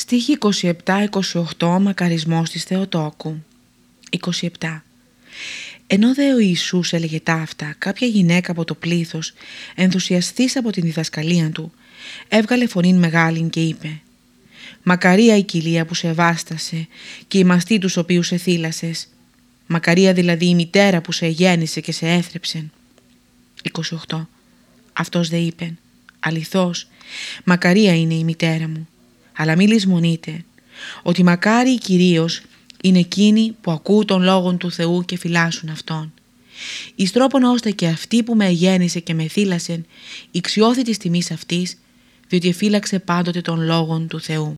Στίχη 27-28 Μακαρισμός της Θεοτόκου. 27 Ενώ δε ο Ιησούς έλεγε ταύτα, κάποια γυναίκα από το πλήθος, ενθουσιαστής από την διδασκαλία του, έβγαλε φωνήν μεγάλην και είπε «Μακαρία η κοιλία που σε βάστασε και οι μαστοί τους οποίους σε θύλασες, μακαρία δηλαδή η μητέρα που σε γέννησε και σε έθρεψε». 28 Αυτός δε είπε «Αληθώς, μακαρία είναι η μητέρα μου» αλλά μη λησμονείτε ότι μακάρι κυρίως είναι εκείνοι που ακούουν τον λόγον του Θεού και φυλάσσουν Αυτόν. Εις τρόπον ώστε και αυτή που με γέννησε και με θύλασε, ηξιώθη της τιμής αυτής, διότι εφύλαξε πάντοτε τον λόγον του Θεού.